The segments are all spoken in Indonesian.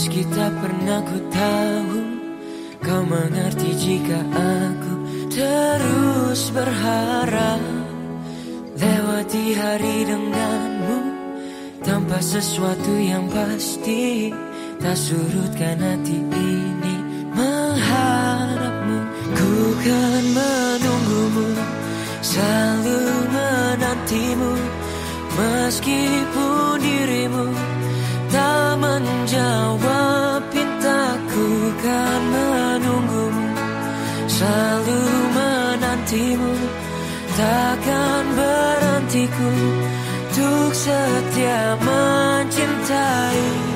Meski tak pernah ku tahu. Kau mengerti jika aku terus berharap Lewati hari denganmu Tanpa sesuatu yang pasti. Tak surutkan hati ini Mengharapmu Ku kan menunggumu Selalu menantimu Meskipun dirimu Tak menjawab pintaku kan menunggumu. Selalu menantimu Takkan berhentiku Untuk setia mencintaimu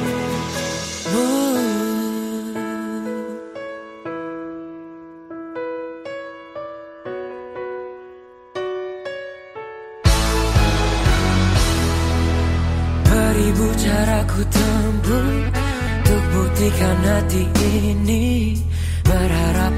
cara ku tempuh Untuk buktikan hati ini. Berharap